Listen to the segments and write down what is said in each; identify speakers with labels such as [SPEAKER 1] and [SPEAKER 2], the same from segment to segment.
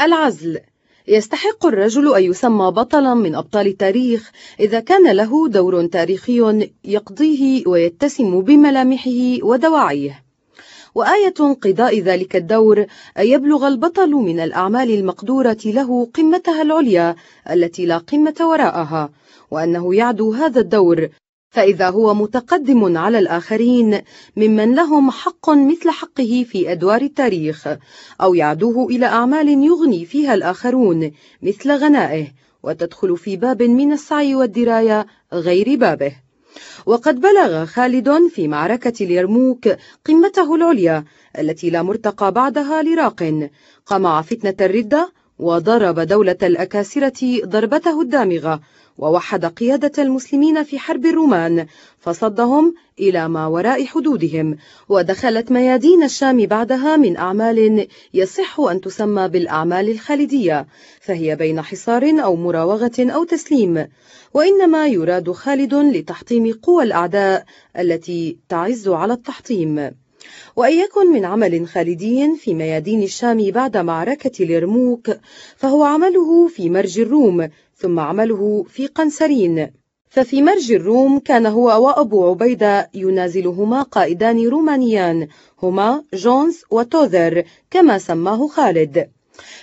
[SPEAKER 1] العزل. يستحق الرجل أن يسمى بطلا من أبطال التاريخ إذا كان له دور تاريخي يقضيه ويتسم بملامحه ودواعيه. وآية انقضاء ذلك الدور أن يبلغ البطل من الأعمال المقدورة له قمتها العليا التي لا قمة وراءها وأنه يعدو هذا الدور فإذا هو متقدم على الآخرين ممن لهم حق مثل حقه في أدوار التاريخ أو يعدوه إلى أعمال يغني فيها الآخرون مثل غنائه وتدخل في باب من السعي والدراية غير بابه. وقد بلغ خالد في معركة اليرموك قمته العليا التي لا مرتقى بعدها لراق قمع فتنة الردة وضرب دولة الأكاسرة ضربته الدامغة ووحد قيادة المسلمين في حرب الرومان فصدهم إلى ما وراء حدودهم ودخلت ميادين الشام بعدها من أعمال يصح أن تسمى بالأعمال الخالدية فهي بين حصار أو مراوغة أو تسليم وإنما يراد خالد لتحطيم قوى الأعداء التي تعز على التحطيم. وأن يكن من عمل خالدي في ميادين الشام بعد معركة اليرموك فهو عمله في مرج الروم ثم عمله في قنسرين ففي مرج الروم كان هو وأبو عبيدة ينازلهما قائدان رومانيان هما جونز وتوذر كما سماه خالد.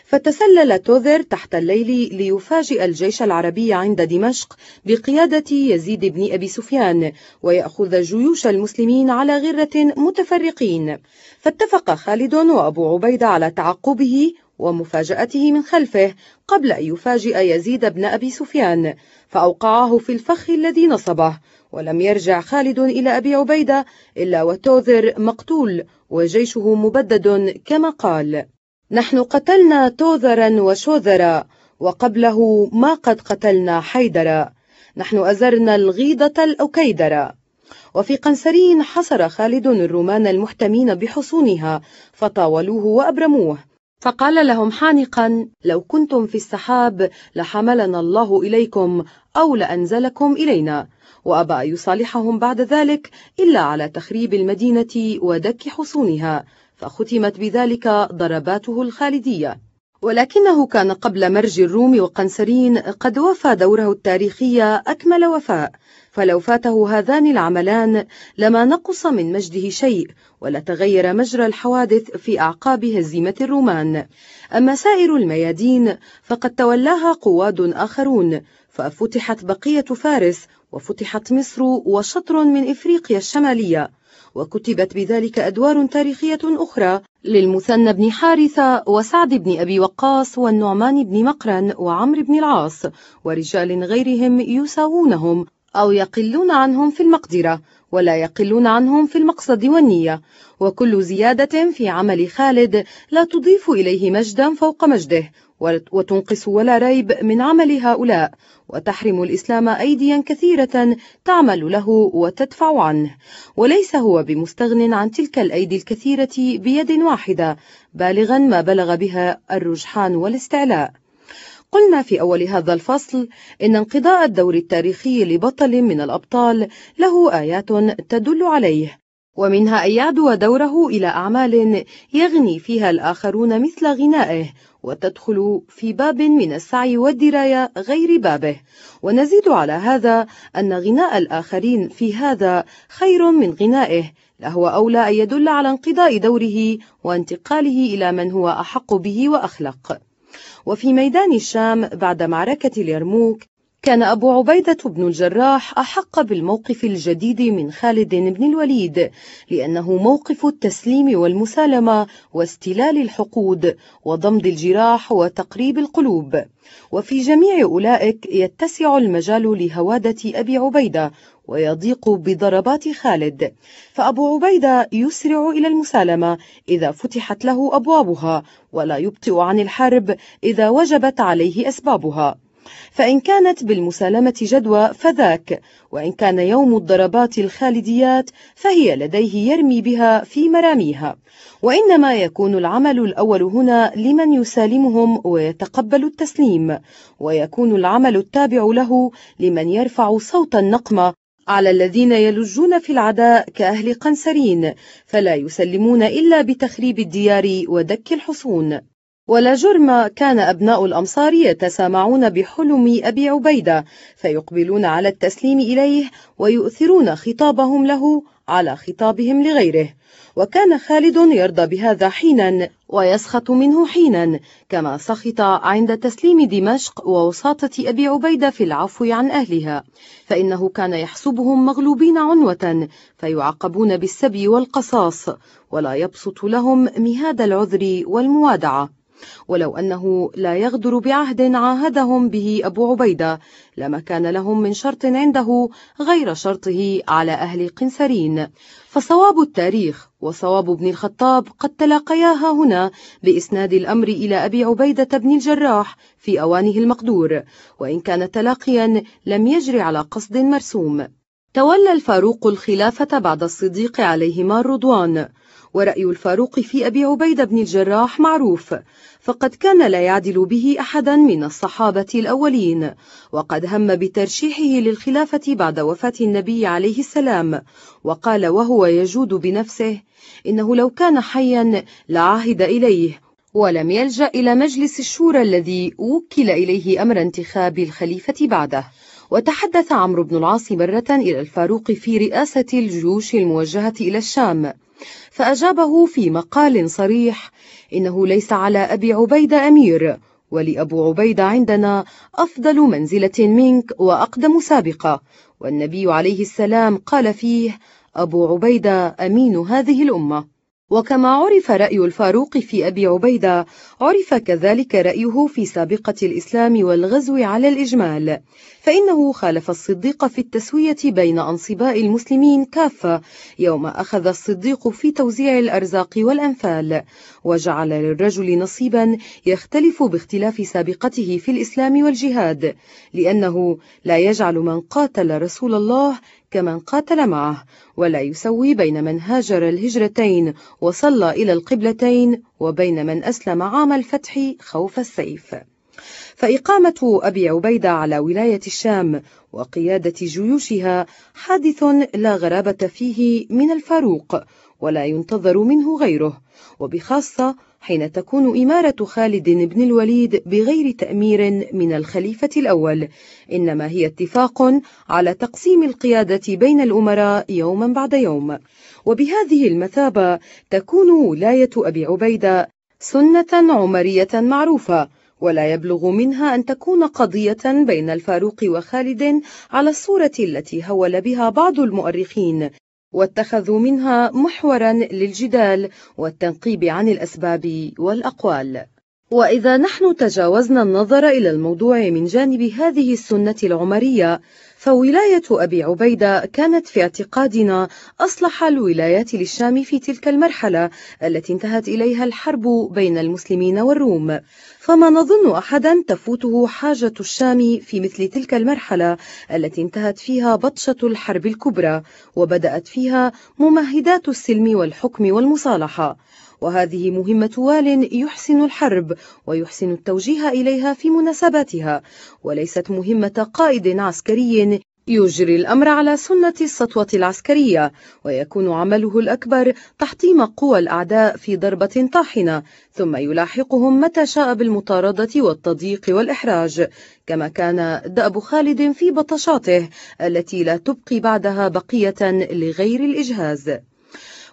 [SPEAKER 1] فتسلل توذر تحت الليل ليفاجئ الجيش العربي عند دمشق بقيادة يزيد بن أبي سفيان ويأخذ جيوش المسلمين على غرة متفرقين. فاتفق خالد وأبو عبيدة على تعقبه ومفاجأته من خلفه قبل أن يفاجئ يزيد بن أبي سفيان فأوقعه في الفخ الذي نصبه ولم يرجع خالد إلى أبي عبيدة إلا وتوذر مقتول وجيشه مبدد كما قال. نحن قتلنا توذرا وشوذرا وقبله ما قد قتلنا حيدرا نحن أزرنا الغيضة الأكيدرا. وفي قنسرين حصر خالد الرومان المحتمين بحصونها فطاولوه وأبرموه. فقال لهم حانقا لو كنتم في السحاب لحملنا الله إليكم أو لأنزلكم إلينا. وأبى يصالحهم بعد ذلك إلا على تخريب المدينة ودك حصونها. فختمت بذلك ضرباته الخالدية. ولكنه كان قبل مرج الروم وقنسرين قد وفى دوره التاريخي أكمل وفاء فلو فاته هذان العملان لما نقص من مجده شيء ولا تغير مجرى الحوادث في أعقاب هزيمة الرومان. أما سائر الميادين فقد تولاها قواد آخرون ففتحت بقية فارس وفتحت مصر وشطر من إفريقيا الشمالية. وكتبت بذلك أدوار تاريخية أخرى للمثنى بن حارثة وسعد بن أبي وقاص والنعمان بن مقرن وعمر بن العاص ورجال غيرهم يساوونهم أو يقلون عنهم في المقدرة ولا يقلون عنهم في المقصد والنية. وكل زيادة في عمل خالد لا تضيف إليه مجدا فوق مجده. وتنقص ولا ريب من عمل هؤلاء وتحرم الإسلام أيديا كثيرة تعمل له وتدفع عنه. وليس هو بمستغن عن تلك الأيدي الكثيرة بيد واحدة بالغا ما بلغ بها الرجحان والاستعلاء. قلنا في أول هذا الفصل إن انقضاء الدور التاريخي لبطل من الأبطال له آيات تدل عليه ومنها أن يعدو دوره إلى أعمال يغني فيها الآخرون مثل غنائه وتدخل في باب من السعي والدراية غير بابه. ونزيد على هذا أن غناء الآخرين في هذا خير من غنائه. لهو أولى أن يدل على انقضاء دوره وانتقاله إلى من هو أحق به وأخلق. وفي ميدان الشام بعد معركة اليرموك كان أبو عبيدة بن الجراح أحق بالموقف الجديد من خالد بن الوليد لأنه موقف التسليم والمسالمة واستلال الحقود وضمد الجراح وتقريب القلوب. وفي جميع أولئك يتسع المجال لهوادة أبي عبيدة ويضيق بضربات خالد. فأبو عبيدة يسرع إلى المسالمة إذا فتحت له أبوابها ولا يبطئ عن الحرب إذا وجبت عليه أسبابها. فإن كانت بالمسالمة جدوى فذاك وإن كان يوم الضربات الخالديات فهي لديه يرمي بها في مراميها. وإنما يكون العمل الأول هنا لمن يسالمهم ويتقبل التسليم ويكون العمل التابع له لمن يرفع صوت النقمة على الذين يلجون في العداء كأهل قنسرين فلا يسلمون إلا بتخريب الديار ودك الحصون. ولا جرم كان أبناء الأمصار يتسامعون بحلم أبي عبيدة فيقبلون على التسليم إليه ويؤثرون خطابهم له على خطابهم لغيره. وكان خالد يرضى بهذا حينا ويسخط منه حينا كما سخط عند تسليم دمشق ووساطة أبي عبيدة في العفو عن أهلها. فإنه كان يحسبهم مغلوبين عنوة فيعاقبون بالسبي والقصاص ولا يبسط لهم مهاد العذر والموادعة. ولو أنه لا يغدر بعهد عاهدهم به أبو عبيدة لما كان لهم من شرط عنده غير شرطه على أهل قنسرين فصواب التاريخ وصواب ابن الخطاب قد تلاقياها هنا بإسناد الأمر إلى أبي عبيدة بن الجراح في أوانه المقدور وإن كان تلاقيا لم يجري على قصد مرسوم. تولى الفاروق الخلافة بعد الصديق عليهما الرضوان. ورأي الفاروق في أبي عبيدة بن الجراح معروف فقد كان لا يعدل به أحدا من الصحابة الأولين وقد هم بترشيحه للخلافة بعد وفاة النبي عليه السلام وقال وهو يجود بنفسه إنه لو كان حيا لعهد إليه ولم يلجأ إلى مجلس الشورى الذي وكل إليه أمر انتخاب الخليفة بعده. وتحدث عمرو بن العاص مرة إلى الفاروق في رئاسة الجيوش الموجهة إلى الشام. فأجابه في مقال صريح إنه ليس على أبي عبيدة أمير ولأبو عبيدة عندنا أفضل منزلة منك وأقدم سابقة. والنبي عليه السلام قال فيه أبو عبيدة أمين هذه الأمة. وكما عرف رأي الفاروق في أبي عبيدة عرف كذلك رأيه في سابقة الإسلام والغزو على الإجمال. فإنه خالف الصديق في التسوية بين أنصباء المسلمين كافة يوم أخذ الصديق في توزيع الأرزاق والأنفال. وجعل للرجل نصيبا يختلف باختلاف سابقته في الإسلام والجهاد لأنه لا يجعل من قاتل رسول الله كمن قاتل معه ولا يسوي بين من هاجر الهجرتين وصلى إلى القبلتين وبين من أسلم عام الفتح خوف السيف. فإقامة أبي عبيدة على ولاية الشام وقيادة جيوشها حادث لا غرابة فيه من الفاروق ولا ينتظر منه غيره وبخاصة حين تكون إمارة خالد بن الوليد بغير تأمير من الخليفة الأول. إنما هي اتفاق على تقسيم القيادة بين الأمراء يوما بعد يوم. وبهذه المثابة تكون ولاية أبي عبيدة سنة عمرية معروفة ولا يبلغ منها أن تكون قضية بين الفاروق وخالد على الصورة التي هول بها بعض المؤرخين. واتخذوا منها محورا للجدال والتنقيب عن الأسباب والأقوال. وإذا نحن تجاوزنا النظر إلى الموضوع من جانب هذه السنة العمرية فولاية أبي عبيدة كانت في اعتقادنا أصلح الولايات للشام في تلك المرحلة التي انتهت إليها الحرب بين المسلمين والروم. فما نظن أحدا تفوته حاجة الشام في مثل تلك المرحلة التي انتهت فيها بطشة الحرب الكبرى وبدأت فيها ممهدات السلم والحكم والمصالحة. وهذه مهمة وال يحسن الحرب ويحسن التوجيه إليها في مناسباتها وليست مهمة قائد عسكري يجري الأمر على سنة السطوة العسكرية ويكون عمله الأكبر تحطيم قوى الأعداء في ضربة طاحنة ثم يلاحقهم متى شاء بالمطاردة والتضييق والإحراج. كما كان دأب خالد في بطشاته التي لا تبقي بعدها بقية لغير الإجهاز.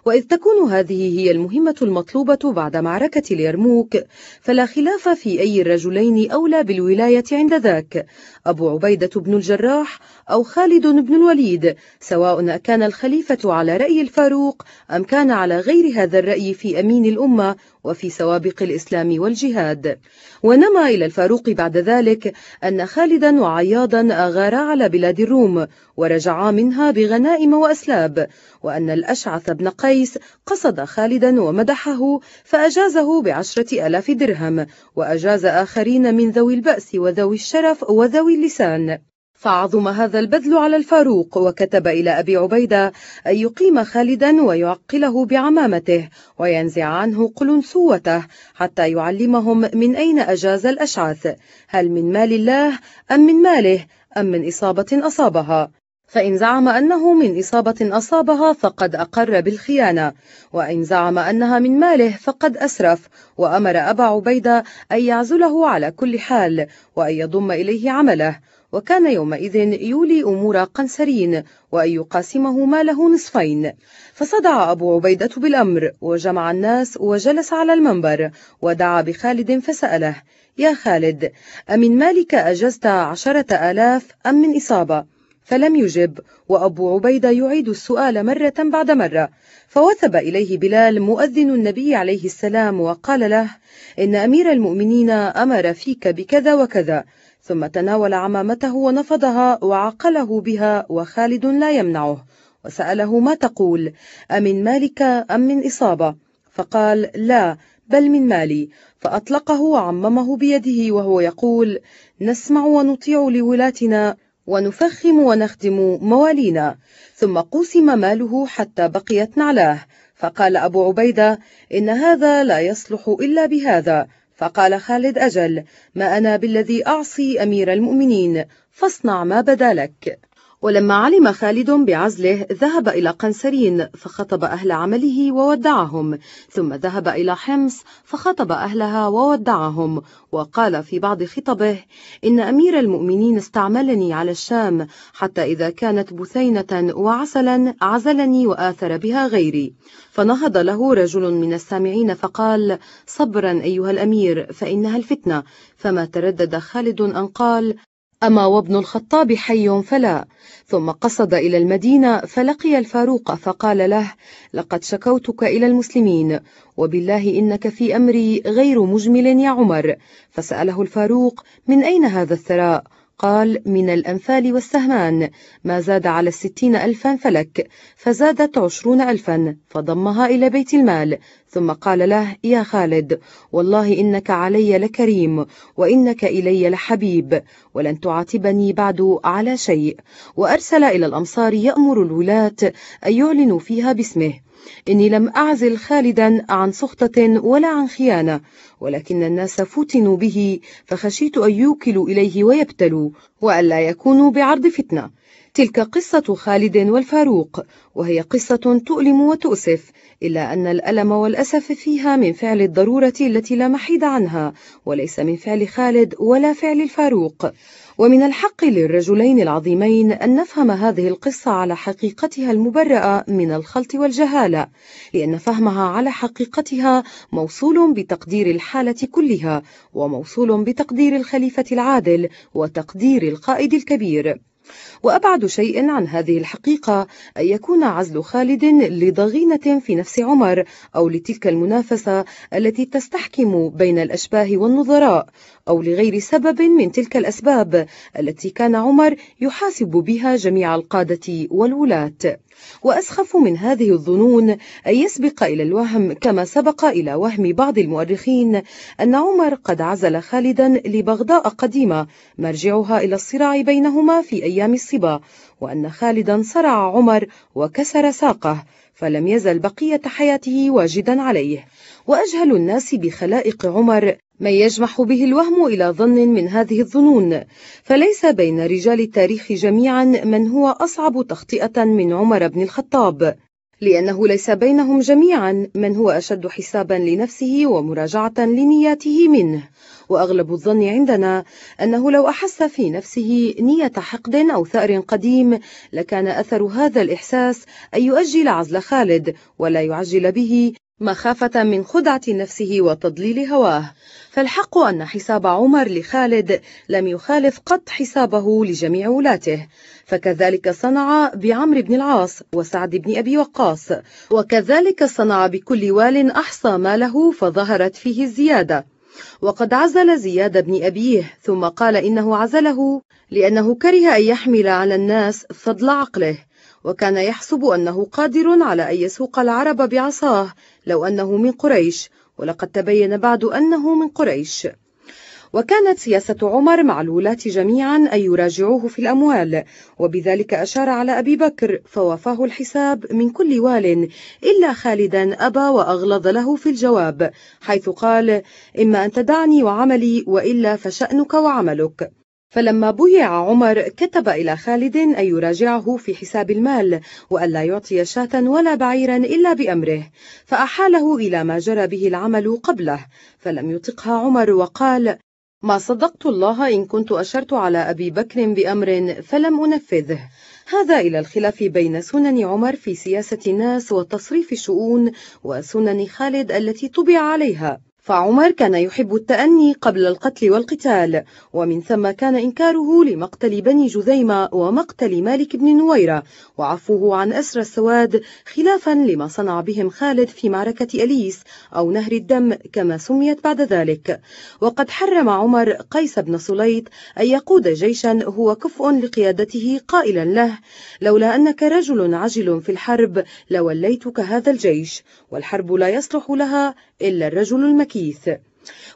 [SPEAKER 1] وإذ تكون هذه هي المهمة المطلوبة بعد معركة اليرموك فلا خلاف في أي الرجلين أولى بالولاية عند ذاك أبو عبيدة بن الجراح أو خالد بن الوليد سواء كان الخليفة على رأي الفاروق أم كان على غير هذا الرأي في أمين الأمة وفي سوابق الإسلام والجهاد. ونما إلى الفاروق بعد ذلك أن خالدا وعياضا أغارا على بلاد الروم ورجعا منها بغنائم وأسلاب وأن الأشعث بن قيس قصد خالدا ومدحه فأجازه بعشرة ألاف درهم وأجاز آخرين من ذوي البأس وذوي الشرف وذوي اللسان. فعظم هذا البذل على الفاروق وكتب إلى أبي عبيدة أن يقيم خالدا ويعقله بعمامته وينزع عنه قلنسوته حتى يعلمهم من أين أجاز الأشعث هل من مال الله أم من ماله أم من إصابة أصابها. فإن زعم أنه من إصابة أصابها فقد أقر بالخيانة وإن زعم أنها من ماله فقد أسرف وأمر أبا عبيدة أن يعزله على كل حال وأن يضم إليه عمله. وكان يومئذ يولي أمور قنسرين وأن يقاسمه ماله نصفين. فصدع أبو عبيدة بالأمر وجمع الناس وجلس على المنبر ودعا بخالد فسأله يا خالد أمن مالك أجزت عشرة آلاف أم من إصابة؟ فلم يجب وأبو عبيدة يعيد السؤال مرة بعد مرة. فوثب إليه بلال مؤذن النبي عليه السلام وقال له إن أمير المؤمنين أمر فيك بكذا وكذا ثم تناول عمامته ونفضها وعقله بها وخالد لا يمنعه. وسأله ما تقول أمن مالك أم من إصابة؟ فقال لا بل من مالي. فأطلقه وعممه بيده وهو يقول نسمع ونطيع لولاتنا ونفخم ونخدم موالينا. ثم قوسم ماله حتى بقيت نعلاه. فقال أبو عبيدة إن هذا لا يصلح إلا بهذا. فقال خالد أجل ما أنا بالذي أعصي أمير المؤمنين فاصنع ما بدا لك. ولما علم خالد بعزله ذهب إلى قنسرين فخطب أهل عمله وودعهم. ثم ذهب إلى حمص فخطب أهلها وودعهم. وقال في بعض خطبه إن أمير المؤمنين استعملني على الشام حتى إذا كانت بثينة وعسلا عزلني وآثر بها غيري. فنهض له رجل من السامعين فقال صبرا أيها الأمير فإنها الفتنة. فما تردد خالد أن قال أما وابن الخطاب حي فلا ثم قصد إلى المدينة فلقي الفاروق فقال له لقد شكوتك إلى المسلمين وبالله إنك في أمري غير مجمل يا عمر. فسأله الفاروق من أين هذا الثراء؟ قال من الأنفال والسهمان ما زاد على الستين ألفا فلك فزادت عشرون ألفا فضمها إلى بيت المال ثم قال له يا خالد والله إنك علي لكريم وإنك إلي لحبيب ولن تعاتبني بعد على شيء وأرسل إلى الأمصار يأمر الولاة أن يعلنوا فيها باسمه إني لم أعزل خالدا عن سخطة ولا عن خيانة ولكن الناس فتنوا به فخشيت أن يوكلوا إليه ويبتلوا وألا يكونوا بعرض فتنة. تلك قصة خالد والفاروق وهي قصة تؤلم وتؤسف إلا أن الألم والأسف فيها من فعل الضرورة التي لا محيد عنها وليس من فعل خالد ولا فعل الفاروق. ومن الحق للرجلين العظيمين أن نفهم هذه القصة على حقيقتها المبرأة من الخلط والجهالة لأن فهمها على حقيقتها موصول بتقدير الحالة كلها وموصول بتقدير الخليفة العادل وتقدير القائد الكبير. وأبعد شيء عن هذه الحقيقة أن يكون عزل خالد لضغينة في نفس عمر أو لتلك المنافسة التي تستحكم بين الأشباه والنظراء أو لغير سبب من تلك الأسباب التي كان عمر يحاسب بها جميع القادة والولاة. وأسخف من هذه الظنون أن يسبق إلى الوهم كما سبق إلى وهم بعض المؤرخين أن عمر قد عزل خالدا لبغضاء قديمة مرجعها إلى الصراع بينهما في أيام الصبا وأن خالدا صرع عمر وكسر ساقه فلم يزل بقية حياته واجدا عليه. وأجهل الناس بخلائق عمر من يجمح به الوهم إلى ظن من هذه الظنون. فليس بين رجال التاريخ جميعا من هو أصعب تخطئة من عمر بن الخطاب لأنه ليس بينهم جميعا من هو أشد حسابا لنفسه ومراجعة لنياته منه. وأغلب الظن عندنا أنه لو أحس في نفسه نية حقد أو ثأر قديم لكان أثر هذا الإحساس أن يؤجل عزل خالد ولا يعجل به مخافة من خدعة نفسه وتضليل هواه. فالحق أن حساب عمر لخالد لم يخالف قط حسابه لجميع ولاته. فكذلك صنع بعمر بن العاص وسعد بن أبي وقاص. وكذلك صنع بكل وال أحصى ماله فظهرت فيه الزيادة. وقد عزل زياد بن أبيه ثم قال إنه عزله لأنه كره أن يحمل على الناس فضل عقله. وكان يحسب أنه قادر على أن يسوق العرب بعصاه لو أنه من قريش ولقد تبين بعد أنه من قريش. وكانت سياسة عمر مع الولاة جميعا أن يراجعوه في الأموال وبذلك أشار على أبي بكر فوافاه الحساب من كل وال إلا خالدا أبى وأغلظ له في الجواب حيث قال إما أن تدعني وعملي وإلا فشأنك وعملك. فلما بويع عمر كتب إلى خالد أن يراجعه في حساب المال وألا يعطي شاة ولا بعيرا إلا بأمره فأحاله إلى ما جرى به العمل قبله فلم يطقها عمر وقال ما صدقت الله إن كنت أشرت على أبي بكر بأمر فلم أنفذه. هذا إلى الخلاف بين سنن عمر في سياسة الناس وتصريف الشؤون وسنن خالد التي طبع عليها. فعمر كان يحب التأني قبل القتل والقتال ومن ثم كان إنكاره لمقتل بني جذيمة ومقتل مالك بن نويرة وعفوه عن أسر السواد خلافا لما صنع بهم خالد في معركة أليس أو نهر الدم كما سميت بعد ذلك. وقد حرم عمر قيس بن سليط أن يقود جيشا هو كفء لقيادته قائلا له لولا أنك رجل عجل في الحرب لوليتك هذا الجيش والحرب لا يصلح لها إلا الرجل المكيث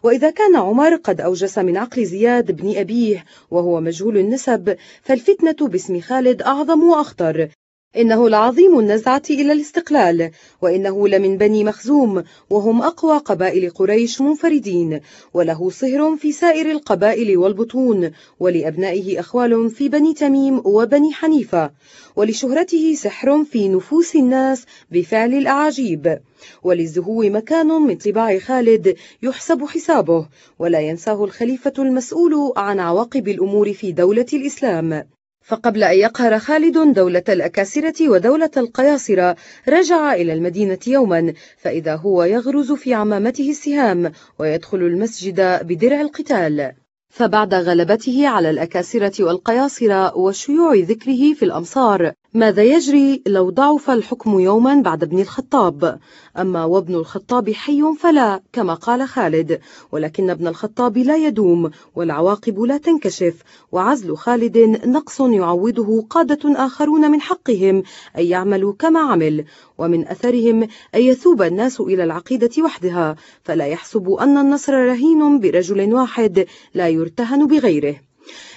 [SPEAKER 1] وإذا كان عمر قد أوجس من عقل زياد بن أبيه وهو مجهول النسب فالفتنة باسم خالد أعظم وأخطر. إنه العظيم النزعة إلى الاستقلال وإنه لمن بني مخزوم وهم أقوى قبائل قريش منفردين وله صهر في سائر القبائل والبطون ولأبنائه أخوال في بني تميم وبني حنيفة ولشهرته سحر في نفوس الناس بفعل الأعاجيب. وللزهو مكان من طباع خالد يحسب حسابه ولا ينساه الخليفة المسؤول عن عواقب الأمور في دولة الإسلام. فقبل أن يقهر خالد دولة الأكاسرة ودولة القياصرة رجع إلى المدينة يوما فإذا هو يغرز في عمامته السهام ويدخل المسجد بدرع القتال. فبعد غلبته على الأكاسرة والقياصرة وشيوع ذكره في الأمصار ماذا يجري لو ضعف الحكم يوما بعد ابن الخطاب؟ أما وابن الخطاب حي فلا كما قال خالد ولكن ابن الخطاب لا يدوم والعواقب لا تنكشف وعزل خالد نقص يعوضه قادة آخرون من حقهم أن يعملوا كما عمل ومن أثرهم أن يثوب الناس إلى العقيدة وحدها فلا يحسب أن النصر رهين برجل واحد لا يرتهن بغيره.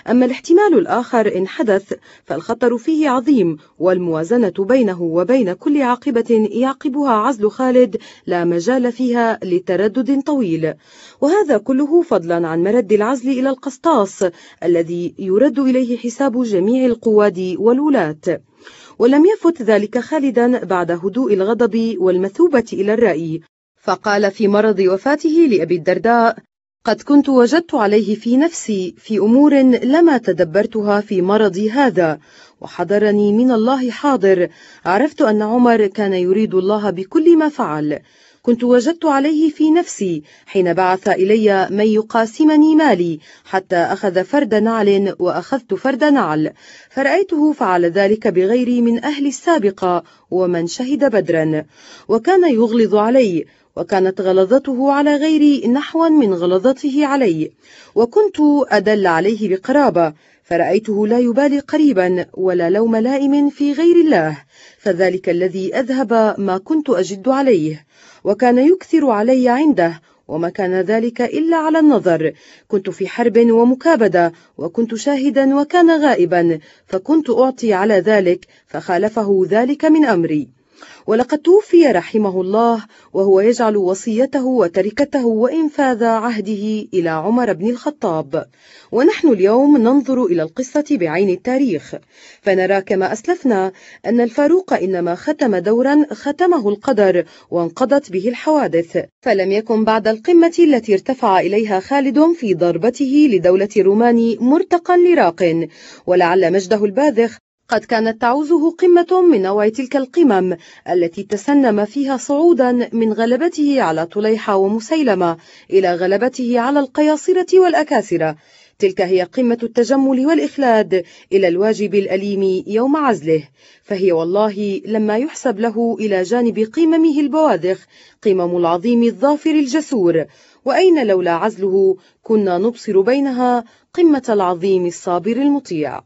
[SPEAKER 1] أما الاحتمال الآخر إن حدث فالخطر فيه عظيم والموازنة بينه وبين كل عاقبة يعقبها عزل خالد لا مجال فيها لتردد طويل. وهذا كله فضلا عن مرد العزل إلى القسطاس الذي يرد إليه حساب جميع القواد والولاة. ولم يفت ذلك خالدا بعد هدوء الغضب والمثوبة إلى الرأي. فقال في مرض وفاته لأبي الدرداء قد كنت وجدت عليه في نفسي في أمور لما تدبرتها في مرضي هذا وحضرني من الله حاضر. عرفت أن عمر كان يريد الله بكل ما فعل. كنت وجدت عليه في نفسي حين بعث إلي من يقاسمني مالي حتى أخذ فرد نعل وأخذت فرد نعل. فرأيته فعل ذلك بغيري من أهل السابقة ومن شهد بدرا. وكان يغلظ علي وكانت غلظته على غيري نحوا من غلظته علي. وكنت أدل عليه بقرابة فرأيته لا يبالي قريبا ولا لوم لائم في غير الله فذلك الذي أذهب ما كنت أجد عليه. وكان يكثر علي عنده وما كان ذلك إلا على النظر. كنت في حرب ومكابدة وكنت شاهدا وكان غائبا فكنت أعطي على ذلك فخالفه ذلك من أمري. ولقد توفي رحمه الله وهو يجعل وصيته وتركته وإنفاذ عهده إلى عمر بن الخطاب. ونحن اليوم ننظر إلى القصة بعين التاريخ. فنرى كما أسلفنا أن الفاروق إنما ختم دورا ختمه القدر وانقضت به الحوادث. فلم يكن بعد القمة التي ارتفع إليها خالد في ضربته لدولة الرومان مرتقا لراق ولعل مجده الباذخ قد كانت تعوزه قمة من نوع تلك القمم التي تسنم فيها صعودا من غلبته على طليحة ومسيلمة إلى غلبته على القياصرة والأكاسرة. تلك هي قمة التجمل والإخلاد إلى الواجب الأليم يوم عزله. فهي والله لما يحسب له إلى جانب قممه البواذخ قمم العظيم الظافر الجسور. وأين لولا عزله كنا نبصر بينها قمة العظيم الصابر المطيع.